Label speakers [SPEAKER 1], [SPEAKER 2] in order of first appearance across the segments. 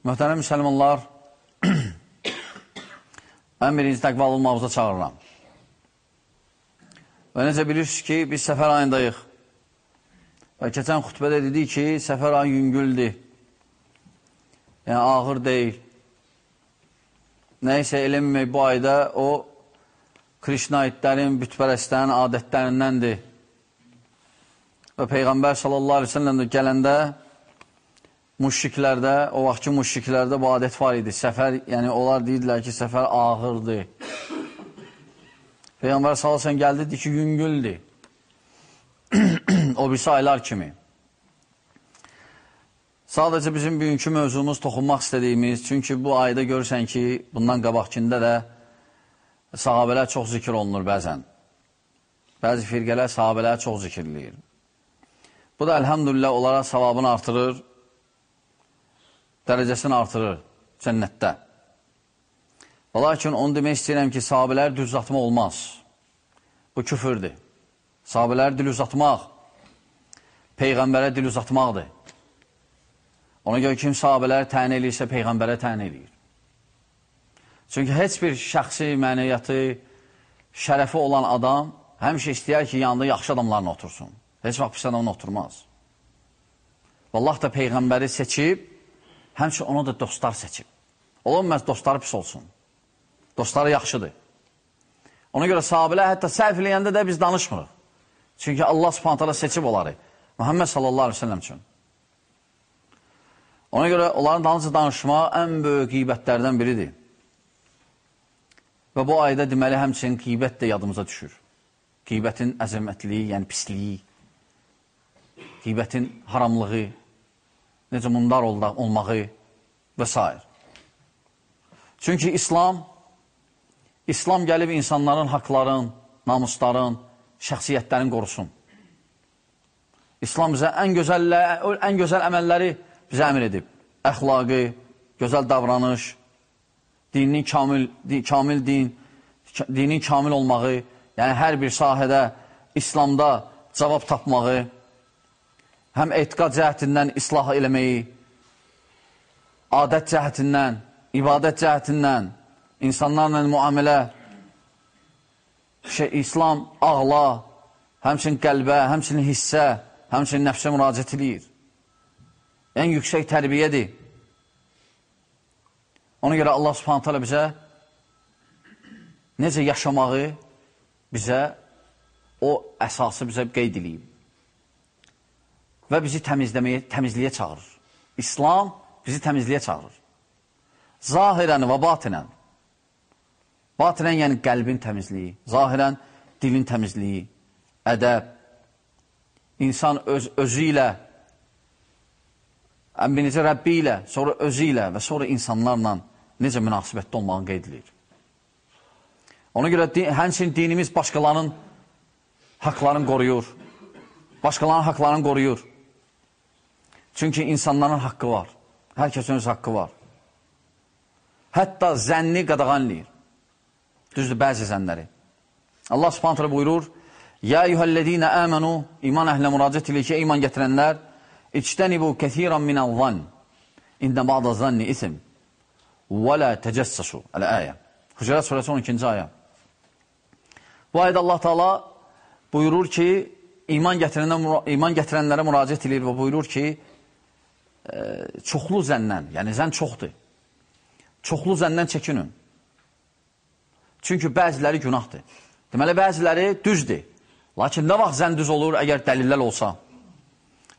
[SPEAKER 1] Möhtərəm müsəlmanlar, ən birinci təqvalı olmağımıza çağırıram. Və necə bilirsiniz ki, biz səfər ayındayıq. Və keçən xütbədə dedik ki, səfər ayı yüngüldür. Yəni, ağır deyil. Nəysə eləmək bu ayda o Krişnaitlərin, bütpərəstlərin adətlərindəndir. Və Peyğəmbər sallallahu aleyhi ve sellem gələndə müşriklərdə, o vaxtki müşriklərdə bu adət var idi. Səfər, yəni onlar deyirdilər ki, səfər ağırdır. Peyğəmbər sallallahu gəldi, dedi ki, yüngüldür. o birisi aylar kimi. Sadəcə bizim bugünkü mövzumuz toxunmaq istədiyimiz, çünki bu ayda görürsən ki, bundan qabaqkində də sahabələr çox zikr olunur bəzən. Bəzi firqələr sahabələr çox zikirləyir. Bu da əlhamdülillah onlara savabını artırır dərəcəsini artırır cənnətdə. Və lakin onu demək istəyirəm ki, sahabələr düz uzatmaq olmaz. Bu küfürdür. Sahabələr dil uzatmaq, Peyğəmbərə dil uzatmaqdır. Ona görə kim sahabələri tən eləyirsə, Peyğəmbərə tən eləyir. Çünki heç bir şəxsi məniyyəti, şərəfi olan adam həmişə istəyər ki, yanında yaxşı adamlarla otursun. Heç vaxt pis adamla oturmaz. Və Allah da Peyğəmbəri seçib, həmçin ona da dostlar seçib. Olur məhz dostları pis olsun. Dostları yaxşıdır. Ona görə sahabələr hətta səhv eləyəndə də biz danışmırıq. Çünki Allah subhanətələ seçib onları. Muhammed sallallahu aleyhi ve sellem üçün. Ona görə onların dalınca danışmaq ən böyük qeybətlərdən biridir. Və bu ayda deməli həmçinin qeybət də yadımıza düşür. Qeybətin əzəmətliyi, yəni pisliyi, qeybətin haramlığı, necə mundar olmağı və s. Çünki İslam, İslam gəlib insanların haqların, namusların, şəxsiyyətlərin qorusun. İslam bizə ən gözəl, ən gözəl əməlləri bizə əmr edib. Əxlaqı, gözəl davranış, dinin kamil, din, kamil din, dinin kamil olmağı, yəni hər bir sahədə İslamda cavab tapmağı, həm etiqad cəhətindən islah eləməyi, adət cəhətindən, ibadət cəhətindən, insanlarla müamilə, şey, İslam ağla, həmçin qəlbə, həmçin hissə, həmçin nəfsə müraciət edir. Ən yüksək tərbiyədir. Ona görə Allah subhanət hələ bizə necə yaşamağı bizə o əsası bizə qeyd edeyim və bizi təmizləməyə, təmizliyə çağırır. İslam bizi təmizliyə çağırır. Zahirən və batinən. Batinən yəni qəlbin təmizliyi, zahirən dilin təmizliyi, ədəb, insan öz, özü ilə, birinci Rəbbi ilə, sonra özü ilə və sonra insanlarla necə münasibətdə olmağını qeyd edir. Ona görə həmçinin dinimiz başqalarının haqlarını qoruyur. Başqalarının haqlarını qoruyur. Çünki insanların haqqı var. Hər kəsin öz haqqı var. Hətta zənni qadağanlayır. Düzdür, bəzi zənləri. Allah subhanətlə buyurur, Ya eyyuhəllədinə əmənu, iman əhlə müraciət ilə ki, iman gətirənlər, İçtənibu kəthiran minəl zan, İndə bağda zanni isim, və lə təcəssəsu, ələ-əyə. Hücrət surəsi 12-ci ayə. Bu ayədə Allah Taala buyurur ki, iman, iman gətirənlərə müraciət edir və buyurur ki, çoxlu zəndən, yəni zən çoxdur. Çoxlu zəndən çəkinin. Çünki bəziləri günahdır. Deməli, bəziləri düzdür. Lakin nə vaxt zən düz olur, əgər dəlillər olsa?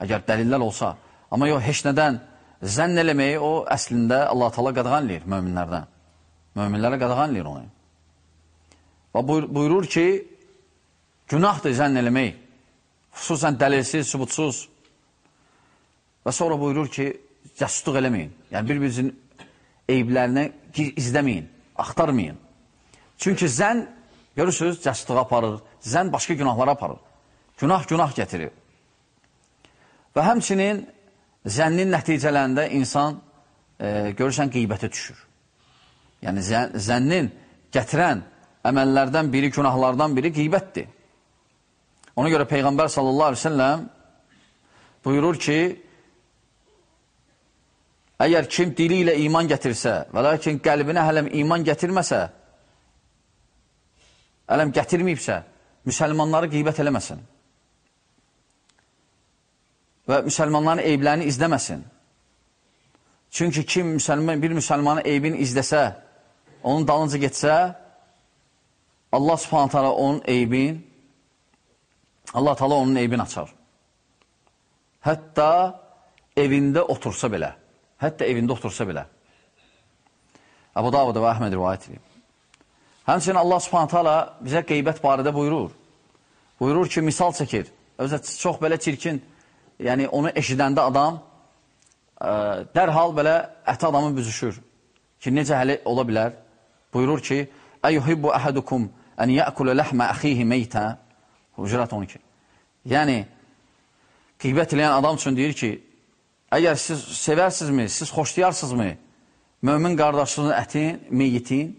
[SPEAKER 1] Əgər dəlillər olsa. Amma yox, heç nədən zənn eləməyi o əslində Allah tala qadağanlayır möminlərdən. Möminlərə qadağanlayır onu. Və buyurur ki, günahdır zənn eləmək. Xüsusən dəlilsiz, sübutsuz. Və sonra buyurur ki, cəsutluq eləməyin. Yəni, bir-birinizin eyblərini izləməyin, axtarmayın. Çünki zən, görürsünüz, cəsutluğa aparır, zən başqa günahlara aparır. Günah, günah gətirir. Və həmçinin zənnin nəticələrində insan, e, görürsən, qeybətə düşür. Yəni, zən, zənnin gətirən əməllərdən biri, günahlardan biri qeybətdir. Ona görə Peyğəmbər sallallahu aleyhi ve selləm buyurur ki, Əgər kim dili ilə iman gətirsə və lakin qəlbinə hələm iman gətirməsə, hələm gətirməyibsə, müsəlmanları qeybət eləməsin. Və müsəlmanların eyblərini izləməsin. Çünki kim müsəlman, bir müsəlmanın eybini izləsə, onun dalınca getsə, Allah subhanət hala onun eybin, Allah tala onun eybini açar. Hətta evində otursa belə. Hətta evində otursa belə. Əbu Davud və Əhməd rivayət edib. Həmçinin Allah subhanət hala bizə qeybət barədə buyurur. Buyurur ki, misal çəkir. Özə çox belə çirkin, yəni onu eşidəndə adam ə, dərhal belə əti adamı büzüşür. Ki, necə həli ola bilər? Buyurur ki, Əyuhibbu əhədukum ən yəkulə ləhmə əxihi meytə Hucurat 12. Yəni, qeybət eləyən adam üçün deyir ki, əgər siz sevərsinizmi, siz xoşlayarsınızmı mömin qardaşınızın ətin, meyyitin,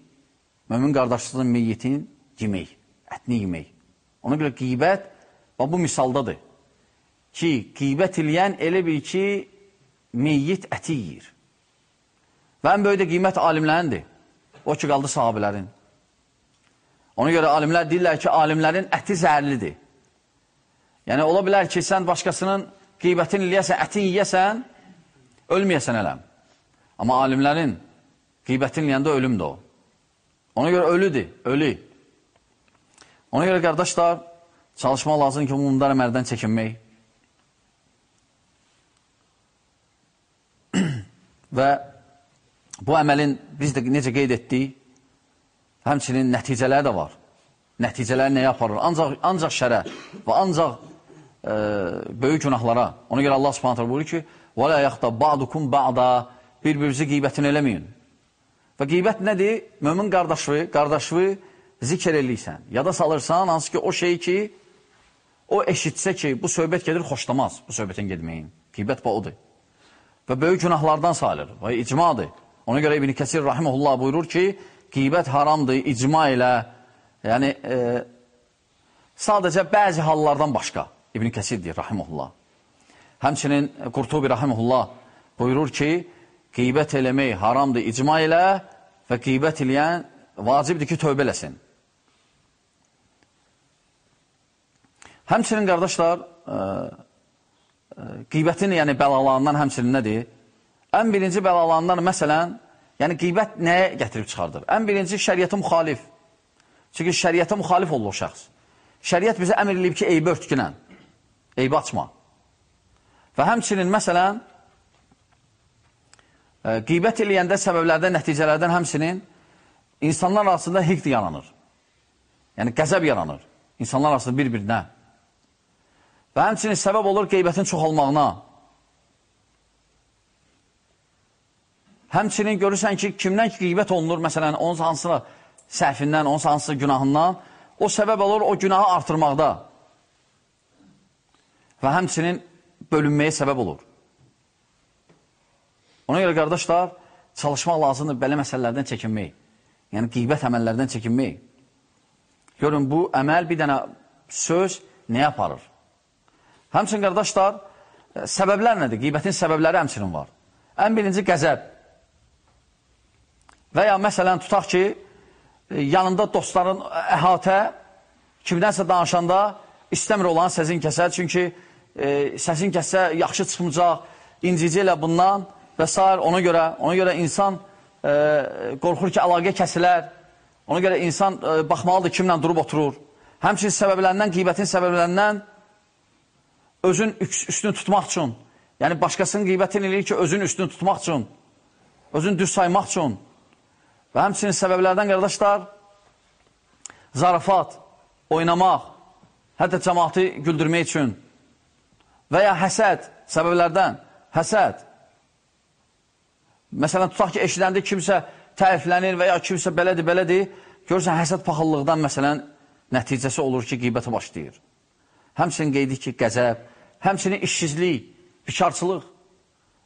[SPEAKER 1] mömin qardaşınızın meyyitin yemək, ətini yemək. Ona görə qeybət bu misaldadır ki, qeybət eləyən elə bil ki, meyyit əti yiyir. Və ən böyük də qiymət alimlərindir. O ki, qaldı sahabilərin. Ona görə alimlər deyirlər ki, alimlərin əti zəhərlidir. Yəni, ola bilər ki, sən başqasının qeybətini eləyəsən, ətin yiyəsən, ölməyəsən ələm. Amma alimlərin qeybətini eləyəndə ölümdür o. Ona görə ölüdür, ölü. Ona görə qardaşlar, çalışmaq lazım ki, mumlar əməldən çəkinmək. Və bu əməlin biz də necə qeyd etdik, Həmçinin nəticələri də var. Nəticələri nəyə aparır? Ancaq, ancaq şərə və ancaq e, böyük günahlara. Ona görə Allah Subhanahu buyurur ki: "Və la yaxtab ba'dukum ba'da" bir-birinizi qeybətini eləməyin. Və qeybət nədir? Mömin qardaşı, qardaşı zikr eləyirsən, yada salırsan, hansı ki o şey ki o eşitsə ki, bu söhbət gedir, xoşlamaz bu söhbətin getməyin. Qeybət bu odur. Və böyük günahlardan sayılır. Və icmadır. Ona görə İbn Kəsir rahimehullah buyurur ki, qeybət haramdır icma ilə. Yəni e, sadəcə bəzi hallardan başqa. İbn Kəsir deyir, rahimullah. Həmçinin Qurtubi rahimullah buyurur ki, qeybət eləmək haramdır icma ilə və qeybət eləyən vacibdir ki, tövbə eləsin. Həmçinin qardaşlar, e, e, qeybətin yəni bəlalarından həmçinin nədir? Ən birinci bəlalarından məsələn, Yəni, qeybət nəyə gətirib çıxardır? Ən birinci, şəriyyətə müxalif. Çünki şəriyyətə müxalif olur şəxs. Şəriyyət bizə əmr edib ki, eybi örtkünən, eybi açma. Və həmçinin, məsələn, e, qeybət eləyəndə səbəblərdən, nəticələrdən həmçinin insanlar arasında hiqd yaranır. Yəni, qəzəb yaranır. İnsanlar arasında bir-birinə. Və həmçinin səbəb olur qeybətin çoxalmağına. Həmçinin görürsən ki, kimdən ki, qeybət olunur, məsələn, onun hansına səhvindən, onun hansısa günahından, o səbəb olur o günahı artırmaqda. Və həmçinin bölünməyə səbəb olur. Ona görə, qardaşlar, çalışmaq lazımdır belə məsələlərdən çəkinmək. Yəni, qeybət əməllərdən çəkinmək. Görün, bu əməl bir dənə söz nə aparır? Həmçinin, qardaşlar, səbəblər nədir? Qeybətin səbəbləri həmçinin var. Ən birinci qəzəb. Və ya məsələn, tutaq ki, e, yanında dostların əhatə kimdənsə danışanda istəmir olan səsin kəsə, çünki e, səsin kəsə yaxşı çıxmayacaq, incici ilə bundan və s. ona görə, ona görə insan e, qorxur ki, əlaqə kəsilər, ona görə insan e, baxmalıdır kimlə durub oturur. Həmçinin səbəblərindən, qeybətin səbəblərindən özün üstünü tutmaq üçün, yəni başqasının qeybətini eləyir ki, özün üstünü tutmaq üçün, özün düz saymaq üçün, Və həmçinin səbəblərdən, qardaşlar, zarafat, oynamaq, hətta cəmatı güldürmək üçün və ya həsəd səbəblərdən, həsəd. Məsələn, tutaq ki, eşidəndə kimsə təriflənir və ya kimsə belədir, belədir, görürsən, həsəd paxıllıqdan, məsələn, nəticəsi olur ki, qiybətə başlayır. Həmçinin qeydi ki, qəzəb, həmçinin işsizlik, bikarçılıq.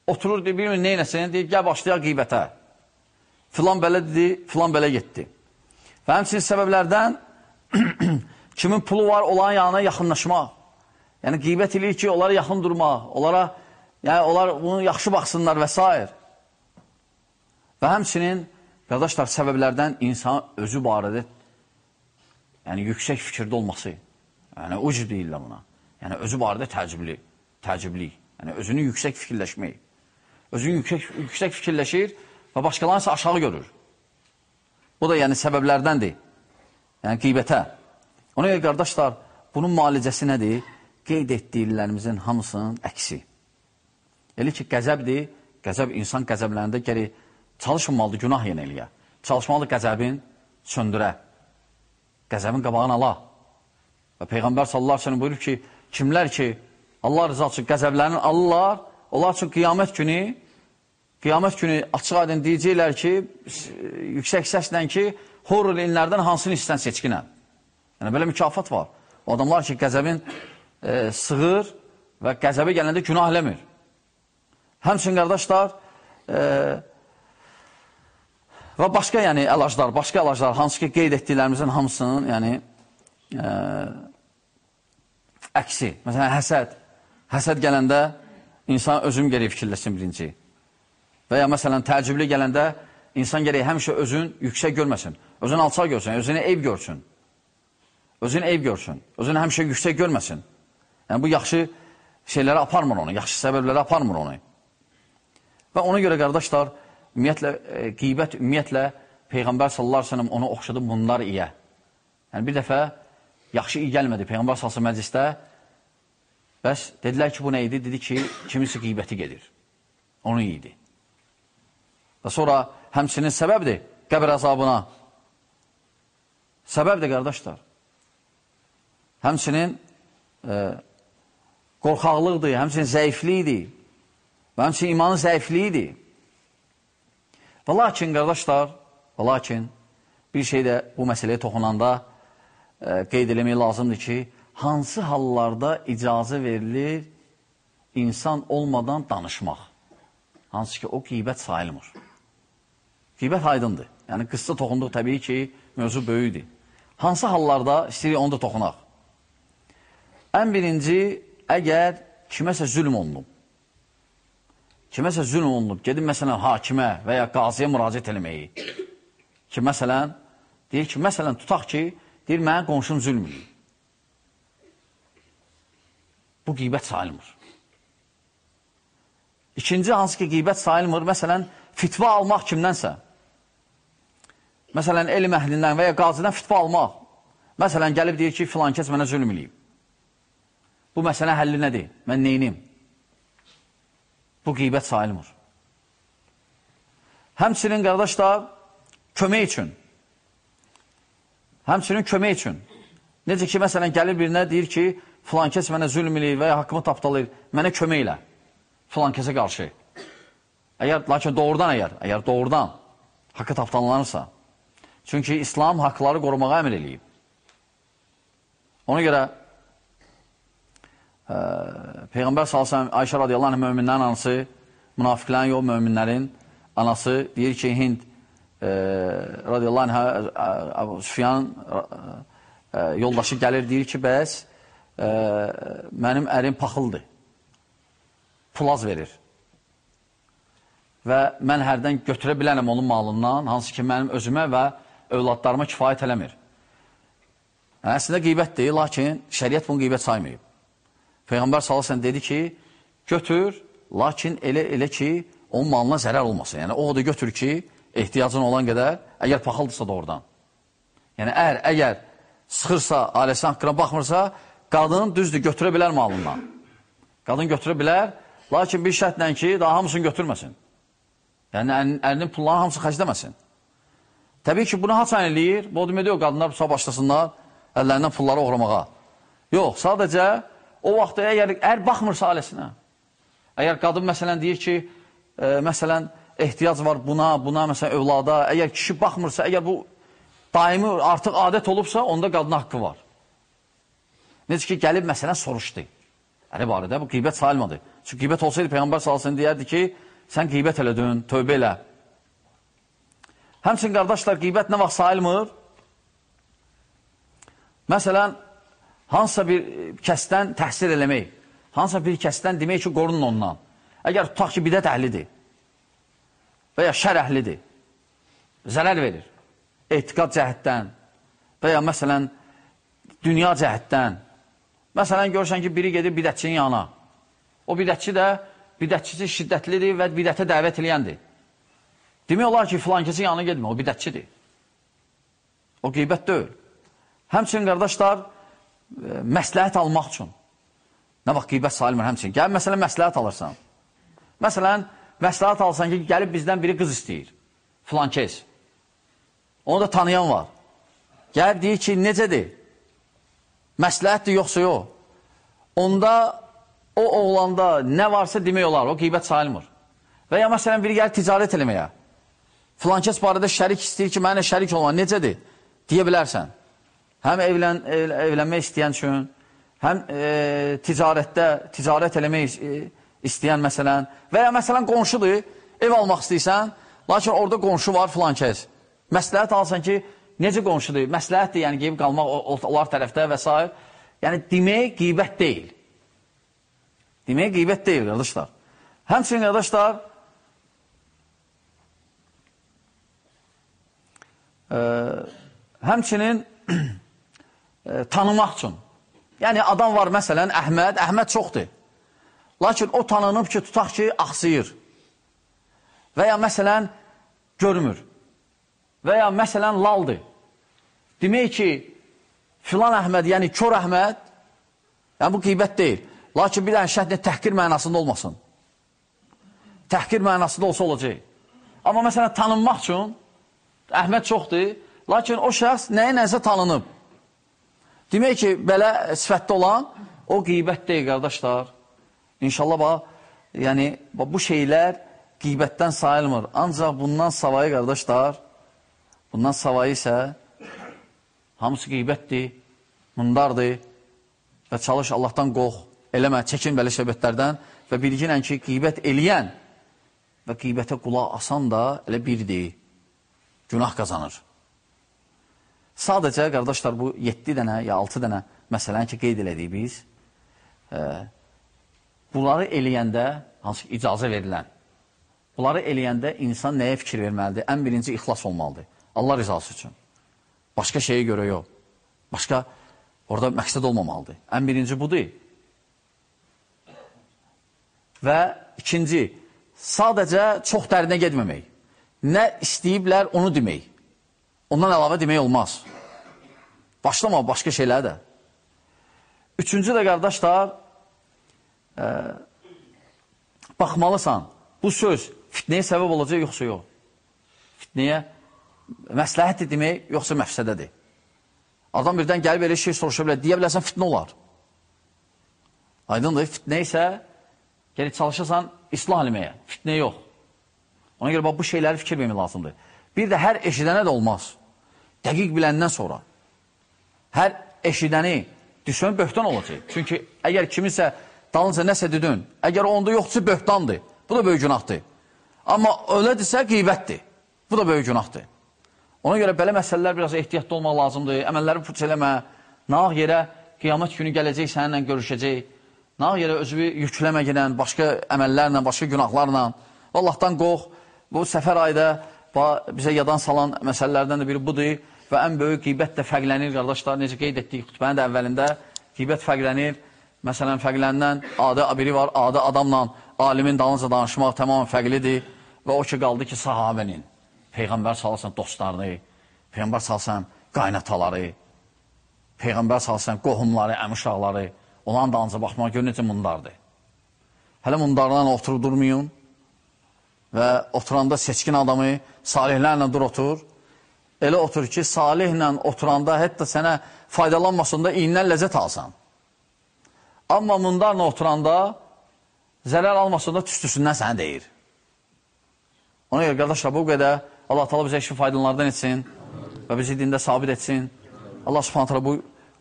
[SPEAKER 1] Oturur, deyir, bilmir, neynəsin, deyir, gəl başlayaq qiybətə filan belə dedi, filan belə getdi. Və həmçinin səbəblərdən kimin pulu var, olan yanına yaxınlaşmaq. Yəni, qeybət edir ki, onlara yaxın durmaq, onlara, yəni, onlar bunu yaxşı baxsınlar və s. Və həmçinin, qardaşlar, səbəblərdən insan özü barədə yəni yüksək fikirdə olması. Yəni ucub deyirlər buna. Yəni özü barədə təəccüblü, təəccüblü. Yəni özünü yüksək fikirləşmək. Özünü yüksək, yüksək fikirləşir və başqalarını isə aşağı görür. Bu da yəni səbəblərdəndir. Yəni qeybətə. Ona görə qardaşlar, bunun müalicəsi nədir? Qeyd etdiklərimizin hamısının əksi. Elə ki, qəzəbdir, qəzəb insan qəzəblərində gəri çalışmalıdır, günah yenə eləyə. Çalışmalıdır qəzəbin söndürə. Qəzəbin qabağını ala. Və Peyğəmbər sallallahu aleyhi buyurur ki, kimlər ki, Allah rızası qəzəblərini alırlar, onlar üçün qiyamət günü, qiyamət günü açıq aydın deyəcəklər ki, yüksək səslə ki, horror inlərdən hansını istən seçkinə. Yəni, belə mükafat var. O adamlar ki, qəzəbin e, sığır və qəzəbə gələndə günah eləmir. Həmçin, qardaşlar, e, və başqa yəni əlaclar, başqa əlaclar, hansı ki, qeyd etdiklərimizin hamısının, yəni, e, əksi. Məsələn, həsəd. Həsəd gələndə insan özüm gərək fikirləsin birinci. Və ya məsələn, təəccüblü gələndə insan gərək həmişə özün yüksək görməsin. Özün alçaq görsün, özünü eyb görsün. Özünü eyb görsün. Özünü həmişə yüksək görməsin. Yəni, bu yaxşı şeylərə aparmır onu, yaxşı səbəblərə aparmır onu. Və ona görə, qardaşlar, ümumiyyətlə, e, qeybət ümumiyyətlə Peyğəmbər sallallahu aleyhi ve sellem onu oxşadı bunlar iyə. Yəni, bir dəfə yaxşı iyi gəlmədi Peyğəmbər sallallahu məclisdə. Bəs dedilər ki, bu nə idi? Dedi ki, kimisi qeybəti gedir. Onu idi. Və sonra həmçinin səbəbdir qəbir əzabına. Səbəbdir, qardaşlar. Həmçinin e, qorxaqlıqdır, həmçinin zəiflikdir. Və həmçinin imanın zəifliyidir. Və lakin, qardaşlar, və lakin bir şey də bu məsələyə toxunanda e, qeyd eləmək lazımdır ki, hansı hallarda icazə verilir insan olmadan danışmaq? Hansı ki, o qeybət sayılmır. Qeybət aydındır. Yəni, qıssa toxunduq təbii ki, mövzu böyükdür. Hansı hallarda istəyirik onu da toxunaq? Ən birinci, əgər kiməsə zülm olunub, kiməsə zülm olunub, gedin məsələn hakimə və ya qaziyə müraciət eləməyi ki, məsələn, deyir ki, məsələn, tutaq ki, deyir, mənə qonşum zülm edir. Bu qeybət sayılmır. İkinci, hansı ki, qeybət sayılmır, məsələn, fitva almaq kimdənsə, məsələn, elm əhlindən və ya qazıdan fitva almaq, məsələn, gəlib deyir ki, filan kəs mənə zülm eləyib. Bu məsələ həlli nədir? Mən neyinim? Bu qeybət sayılmır. Həmçinin, qardaşlar, kömək üçün. Həmçinin kömək üçün. Necə ki, məsələn, gəlir birinə deyir ki, filan kəs mənə zülm eləyir və ya haqqımı tapdalayır, mənə kömək elə filan kəsə qarşı. Əgər, lakin doğrudan əgər, əgər doğrudan haqqı tapdalanırsa, çünki İslam haqları qorumağa əmr eləyib. Ona görə ə, Peyğəmbər salsam, Ayşə radiyallahu anh möminlərin anası, münafiqlərin yox, möminlərin anası deyir ki, Hind ə, radiyallahu anh Süfyan ə, yoldaşı gəlir, deyir ki, bəs ə, mənim ərim paxıldır, pulaz verir. Və mən hərdən götürə bilənəm onun malından, hansı ki, mənim özümə və övladlarıma kifayət eləmir. Əslində qeybətdir, lakin şəriət bunu qeybət saymayıb. Peyğəmbər salasən dedi ki, götür, lakin elə elə ki, onun malına zərər olmasın. Yəni, o da götür ki, ehtiyacın olan qədər, əgər paxıldırsa doğrudan. Yəni, əgər, əgər sıxırsa, ailəsi haqqına baxmırsa, qadın düzdür, götürə bilər malından. Qadın götürə bilər, lakin bir şərtlə ki, daha hamısını götürməsin. Yəni, əlinin pullarını hamısı xəcləməsin. Təbii ki, bunu haçan eləyir? Bu demək deyil, qadınlar bu başlasınlar əllərindən pulları oğramağa. Yox, sadəcə O vaxt əgər ər baxmırsa ailəsinə, əgər qadın məsələn deyir ki, e, məsələn ehtiyac var buna, buna məsələn övlada, əgər kişi baxmırsa, əgər bu daimi artıq adət olubsa, onda qadın haqqı var. Necə ki, gəlib məsələn soruşdu. Əli barədə bu qeybət sayılmadı. Çünki qeybət olsaydı Peyğəmbər salsın deyərdi ki, sən qeybət elədin, tövbə elə. Həmçin qardaşlar, qeybət nə vaxt sayılmır? Məsələn, hansısa bir e, kəsdən təhsil eləmək, hansısa bir kəsdən demək ki, qorunun ondan. Əgər tutaq ki, bidət əhlidir və ya şər əhlidir zərər verir. Etiqad cəhətdən və ya məsələn, dünya cəhətdən. Məsələn, görürsən ki, biri gedir bidətçinin yanına. O bidətçi də bidətçisi şiddətlidir və bidətə dəvət eləyəndir. Demək olar ki, filan kəsin yanına gedmə, o bidətçidir. O qeybət deyil. Həmçinin, qardaşlar, məsləhət almaq üçün. Nə vaxt qeybət sayılmır həmçinin. Gəl, məsələn, məsləhət alırsan. Məsələn, məsləhət alsan ki, gəlib bizdən biri qız istəyir. Filan kes. Onu da tanıyan var. Gəlib deyir ki, necədir? Məsləhətdir, yoxsa yox. Onda o oğlanda nə varsa demək olar, o qeybət sayılmır. Və ya məsələn, biri gəlir ticarət eləməyə. Filankəs barədə şərik istəyir ki, mənə şərik olma, necədir? Deyə bilərsən. Həm evlən, ev, evlənmək istəyən üçün, həm e, ticarətdə, ticarət eləmək e, istəyən məsələn, və ya məsələn qonşudur, ev almaq istəyirsən, lakin orada qonşu var filankəs. Məsləhət alsan ki, necə qonşudur? Məsləhətdir, yəni qeyib qalmaq onlar tərəfdə və s. Yəni demək qeybət deyil. Demək qeybət deyil, qardaşlar. Həmçinin, qardaşlar, e, həmçinin e, tanımaq üçün. Yəni, adam var, məsələn, Əhməd, Əhməd çoxdur. Lakin o tanınıb ki, tutaq ki, axsıyır. Və ya məsələn, görmür. Və ya məsələn, laldır. Demək ki, filan Əhməd, yəni kör Əhməd, yəni bu qeybət deyil. Lakin bir dənə şəhətlə təhqir mənasında olmasın. Təhqir mənasında olsa olacaq. Amma məsələn, tanınmaq üçün Əhməd çoxdur, lakin o şəxs nəyə nəsə tanınıb. Demək ki, belə sifətdə olan o qeybət deyil, qardaşlar. İnşallah, bax, yəni, bax, bu şeylər qeybətdən sayılmır. Ancaq bundan savayı, qardaşlar, bundan savayı isə hamısı qeybətdir, mundardır və çalış Allahdan qox, eləmə, çəkin belə söhbətlərdən və bilginən ki, qeybət eləyən və qeybətə qulaq asan da elə birdir günah qazanır. Sadəcə, qardaşlar, bu 7 dənə ya 6 dənə məsələni ki, qeyd elədik biz, e, bunları eləyəndə, hansı icazə verilən, bunları eləyəndə insan nəyə fikir verməlidir? Ən birinci ixlas olmalıdır. Allah rizası üçün. Başqa şeyə görə yox. Başqa, orada məqsəd olmamalıdır. Ən birinci budur. Və ikinci, sadəcə çox dərinə gedməmək nə istəyiblər onu demək. Ondan əlavə demək olmaz. Başlama başqa şeylər də. Üçüncü də qardaşlar, e, baxmalısan, bu söz fitnəyə səbəb olacaq, yoxsa yox. Fitnəyə məsləhətdir demək, yoxsa məfsədədir. Adam birdən gəlib elə şey soruşa bilər, deyə bilərsən fitnə olar. Aydındır, fitnə isə gəlib çalışırsan islah eləməyə, fitnə yox. Ona görə bax, bu şeyləri fikir vermək lazımdır. Bir də hər eşidənə də olmaz. Dəqiq biləndən sonra. Hər eşidəni düşmən böhtan olacaq. Çünki əgər kimisə dalınca nəsə dedin, əgər onda yoxdursa böhtandır. Bu da böyük günahdır. Amma ölədirsə qeybətdir. Bu da böyük günahdır. Ona görə belə məsələlər biraz ehtiyatlı olmaq lazımdır. Əməlləri puç eləmə. Nağ yerə qiyamət günü gələcək səninlə görüşəcək. Nağ yerə özünü yükləmə gələn başqa əməllərlə, başqa günahlarla. Allahdan qorx bu səfər ayda bizə yadan salan məsələlərdən də biri budur. Və ən böyük qeybət də fərqlənir, qardaşlar, necə qeyd etdik xütbənin də əvvəlində, qeybət fərqlənir, məsələn, fərqlənən adı biri var, adı adamla alimin dalınca danışmaq tamamən fərqlidir. Və o ki, qaldı ki, sahabənin, Peyğəmbər salasan dostlarını, Peyğəmbər salasan qaynataları, Peyğəmbər salasan qohumları, əmişaqları, onların dalınca baxmaq gör necə mundardır. Hələ mundarlarla oturub durmayın, və oturanda seçkin adamı salihlərlə dur otur. Elə otur ki, salihlə oturanda hətta sənə faydalanmasında iyindən ləzzət alsan. Amma mundarla oturanda zərər almasında tüstüsündən sənə deyir. Ona görə, qardaşlar, bu qədər Allah tala bizə işin faydalardan etsin və bizi dində sabit etsin. Allah subhanətlə bu,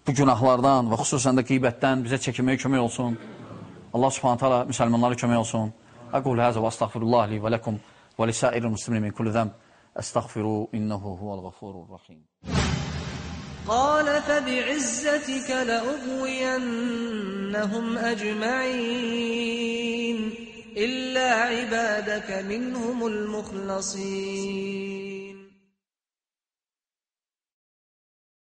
[SPEAKER 1] bu günahlardan və xüsusən də qeybətdən bizə çəkinməyə kömək olsun. Allah subhanətlə müsəlmanlara kömək olsun. أقول هذا وأستغفر الله لي ولكم ولسائر المسلمين من كل ذنب. أستغفروا إنه هو الغفور الرحيم.
[SPEAKER 2] قال فبعزتك لأغوينهم أجمعين إلا عبادك منهم المخلصين.